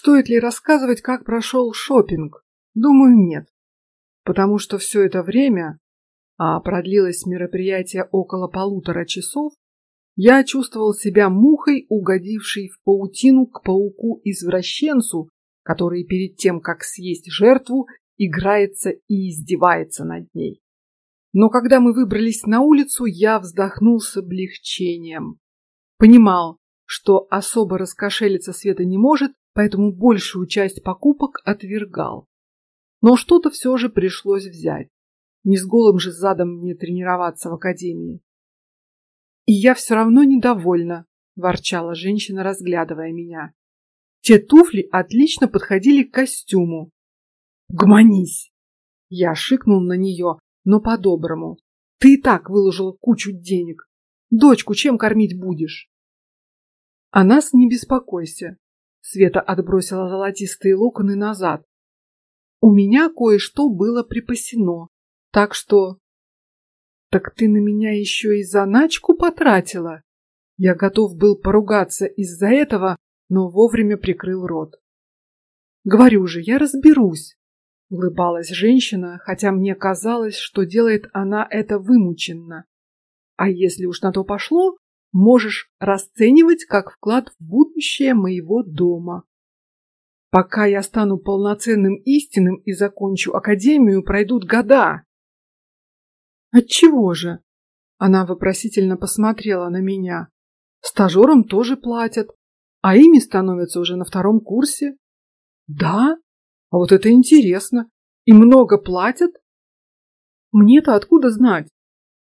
Стоит ли рассказывать, как прошел шопинг? Думаю, нет, потому что все это время, а продлилось мероприятие около полутора часов, я чувствовал себя мухой, угодившей в паутину к пауку-извращенцу, который перед тем, как съесть жертву, играется и издевается над ней. Но когда мы выбрались на улицу, я вздохнул с облегчением. Понимал, что особо раскошелиться Света не может, поэтому большую часть покупок отвергал. Но что-то все же пришлось взять. Не с голым же задом мне тренироваться в академии. И я все равно недовольна, ворчала женщина, разглядывая меня. Те туфли отлично подходили к костюму. Гманись! Я шикнул на нее, но по-доброму. Ты и так выложила кучу денег. Дочку чем кормить будешь? О нас не беспокойся. Света отбросила золотистые локоны назад. У меня кое-что было припасено, так что. Так ты на меня еще и заначку потратила. Я готов был поругаться из-за этого, но вовремя прикрыл рот. Говорю же, я разберусь. Улыбалась женщина, хотя мне казалось, что делает она это вымученно. А если уж на то пошло, можешь расценивать как вклад в будущее моего дома. Пока я стану полноценным истинным и закончу академию, пройдут года. От чего же? Она вопросительно посмотрела на меня. Стажерам тоже платят, а ими становятся уже на втором курсе. Да? А вот это интересно. И много платят? Мне-то откуда знать?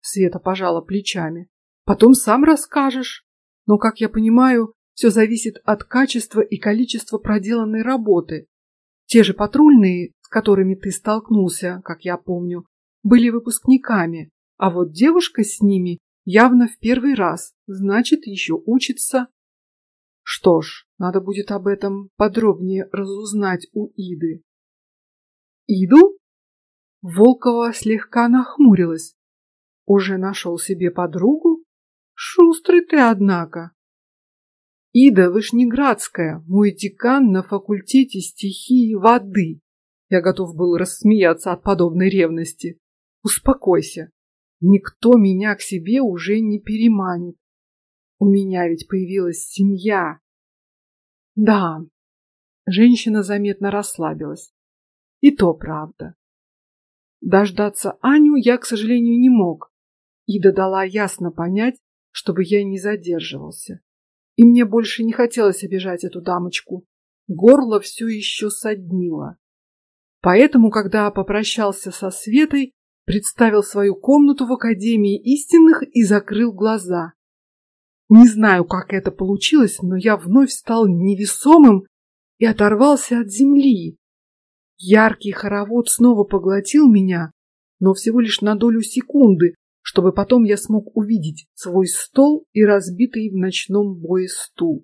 Света пожала плечами. Потом сам расскажешь. Но, как я понимаю, все зависит от качества и количества проделанной работы. Те же патрульные, с которыми ты столкнулся, как я помню, были выпускниками, а вот девушка с ними явно в первый раз, значит, еще учится. Что ж, надо будет об этом подробнее разузнать у Иды. Иду? Волкова слегка нахмурилась. Уже нашел себе подругу? Шустрый ты, однако. Ида Вышнеградская, мой декан на факультете стихии воды. Я готов был рассмеяться от подобной ревности. Успокойся. Никто меня к себе уже не переманит. У меня ведь появилась семья. Да. Женщина заметно расслабилась. И то правда. Дождаться Аню я, к сожалению, не мог. Ида дала ясно понять, чтобы я не задерживался. И мне больше не хотелось обижать эту дамочку. Горло все еще соднило. Поэтому, когда попрощался со Светой, представил свою комнату в Академии истинных и закрыл глаза. Не знаю, как это получилось, но я вновь стал невесомым и оторвался от земли. Яркий хоровод снова поглотил меня, но всего лишь на долю секунды, чтобы потом я смог увидеть свой стол и разбитый в ночном бое стул.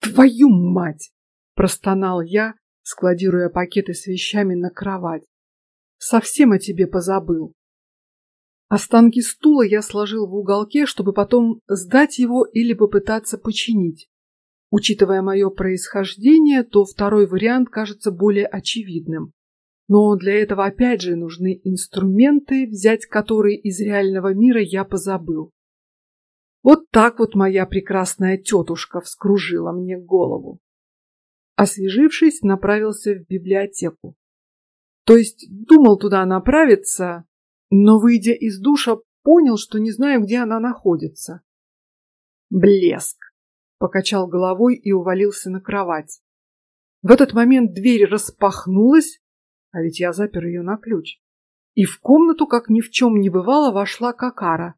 Твою мать! простонал я, складируя пакеты с вещами на кровать. Совсем о тебе позабыл. Останки стула я сложил в уголке, чтобы потом сдать его или попытаться починить. Учитывая мое происхождение, то второй вариант кажется более очевидным. Но для этого опять же нужны инструменты, взять которые из реального мира я позабыл. Вот так вот моя прекрасная тетушка вскружила мне голову. Освежившись, направился в библиотеку. То есть думал туда направиться, но выйдя из душа, понял, что не знаю, где она находится. Блеск! Покачал головой и увалился на кровать. В этот момент дверь распахнулась, а ведь я запер ее на ключ. И в комнату, как ни в чем не бывало, вошла Какара.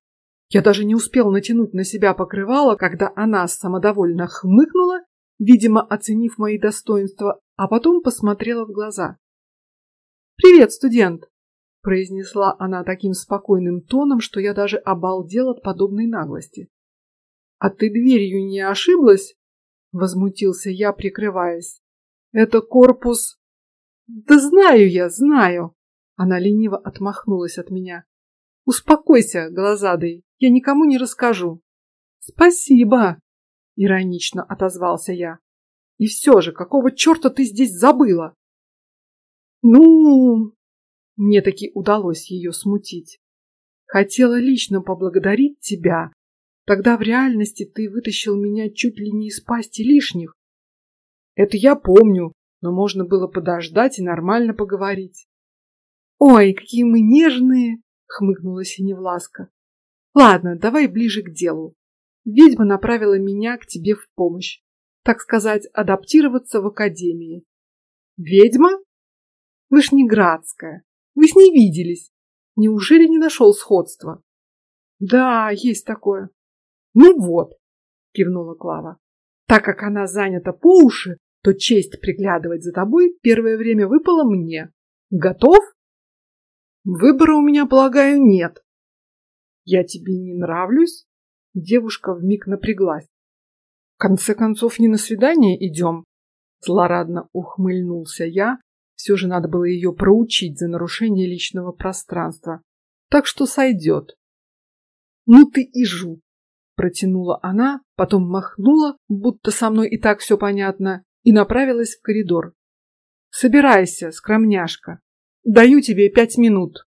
Я даже не успел натянуть на себя покрывало, когда она самодовольно хмыкнула, видимо, оценив мои достоинства, а потом посмотрела в глаза. Привет, студент, произнесла она таким спокойным тоном, что я даже обалдел от подобной наглости. А ты дверью не ошиблась? Возмутился я, прикрываясь. Это корпус да знаю я, знаю. Она лениво отмахнулась от меня. Успокойся, глазадый, я никому не расскажу. Спасибо, иронично отозвался я. И все же, какого черта ты здесь забыла? Ну, мне таки удалось ее смутить. Хотела лично поблагодарить тебя. Тогда в реальности ты вытащил меня чуть ли не из пасти лишних. Это я помню, но можно было подождать и нормально поговорить. Ой, какие мы нежные! хмыкнула Синевласка. Ладно, давай ближе к делу. Ведьма направила меня к тебе в помощь, так сказать, адаптироваться в академии. Ведьма? Вы ж не Градская, вы с ней виделись. Неужели не нашел сходства? Да, есть такое. Ну вот, кивнула Клава. Так как она занята по уши, то честь приглядывать за тобой первое время выпала мне. Готов? Выбора у меня, полагаю, нет. Я тебе не нравлюсь? Девушка вмиг напряглась. В конце концов, не на свидание идем. Злорадно ухмыльнулся я. Все же надо было ее проучить за нарушение личного пространства. Так что сойдет. Ну ты и жу! Протянула она, потом махнула, будто со мной и так все понятно, и направилась в коридор. Собирайся, скромняшка. Даю тебе пять минут.